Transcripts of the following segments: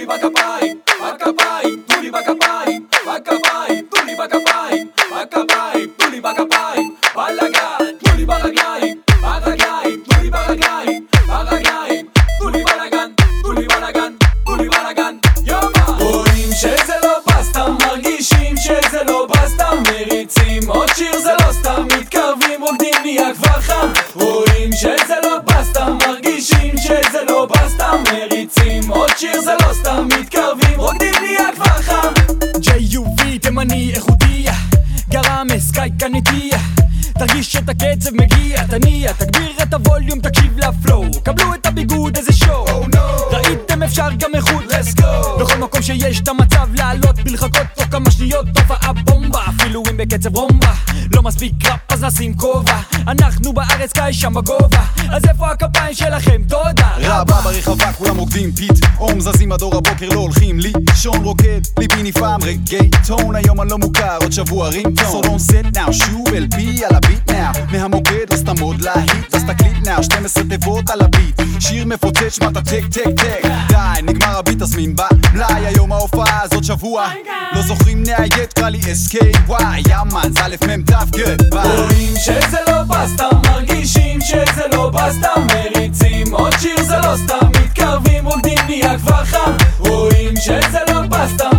לי בכפיים, בכפיים, תנו לי בכפיים, בלאגן, תנו לי ברגליים, ברגליים, תנו לי ברגליים, ברגליים, תנו לי בלאגן, תנו לי בלאגן, תנו לי בלאגן, יאללה! רואים שזה לא סתם, מרגישים שזה לא סתם, מריצים עוד שיר זה לא סתם, מתקרבים, רוקדים נהיה כבר חם, רואים שזה לא סתם, מרגישים שזה שיר זה לא סתם, מתקרבים, רוקדים נהיה כבר חם. J.U.V תימני איכותי נטייה תרגיש את הקצב מגיע, תניע, תגביר את הווליום, תקשיב לפלואו. קבלו את הביגוד, איזה שואו ראיתם אפשר גם איכות, let's go. בכל מקום שיש את המצב לעלות בלחכות תוך כמה שניות תופעה בומבה. אפילו אם בקצב רומבה לא מספיק ראפ אז נשים כובע. אנחנו בארץ קאי שם בגובה. אז איפה הכפיים שלכם? תודה. רבה ברחבה כולם רוקדים פתאום זזים עד אור הבוקר לא הולכים לישון רוקד ליבי נפעם רגייטון היום אני לא מוכר עוד שבוע רינגטון So don't sit now שוב LP על הביט now מהמוקד סתם עוד להיט אז תקליט now 12 תיבות על הביט. שיר מפוצץ שמע את הטק טק טק. די נגמר הביט אז מין במלאי היום ההופעה הזאת שבוע. לא זוכרים נאייט קרא לי SKY יאמן זה א' מ' ת' ג' ביי רואים שזה לא בא סתם, מרגישים שזה לא בא סתם, מריצים עוד שיר זה לא סתם, מתקרבים, רוקדים נהיה כבר חם, רואים שזה לא בא סתם,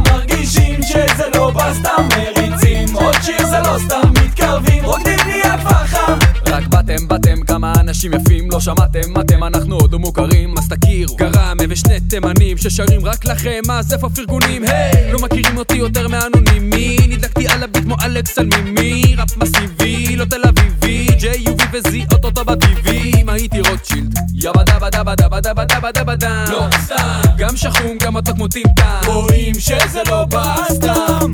באתם באתם כמה אנשים יפים לא שמעתם אתם אנחנו עוד לא מוכרים אז תכירו. גרמה ושני תימנים ששרים רק לכם אז איפה פרגונים? היי! לא מכירים אותי יותר מאנונימי נדלקתי על הביט כמו אלכס על מימי. ראפ מסיבי לא תל אביבי. ג'יי-יו-וי וזי אוטוטו בטיבי אם הייתי רוטשילד יאבא דבא דבא דבא דבא דבא דבא דם לא סתם, גם שחום גם אותו כמו טמטם רואים שזה לא בא סתם,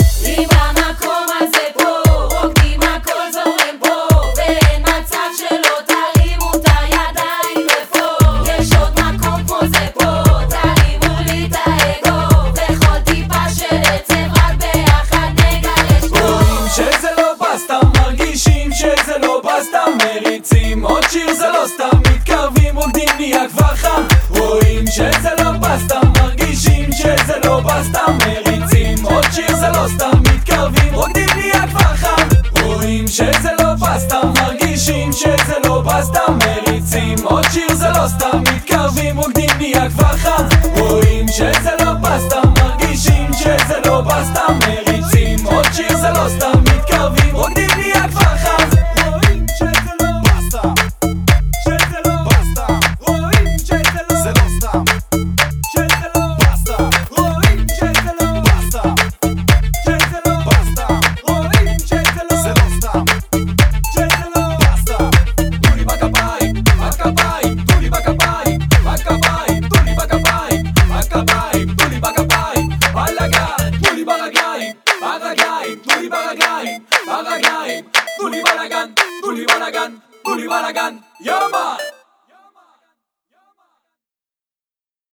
מריצים עוד שיר זה לא סתם, מתקרבים, רוקדים נהיה כבר חם, רואים שזה לא בא סתם, מרגישים שזה לא בא סתם, מריצים עוד שיר זה לא סתם, מתקרבים, רוקדים נהיה כבר חם, רואים שזה לא בא סתם, מרגישים שזה לא בא סתם, מריצים עוד שיר זה לא סתם, מתקרבים, רוקדים נהיה כבר חם, רואים שזה לא בא סתם, מרגישים שזה לא בא סתם, מריצים עוד שיר זה לא סתם, מתקרבים, רוקדים Bully Balagan, Bully Balagan, yeah!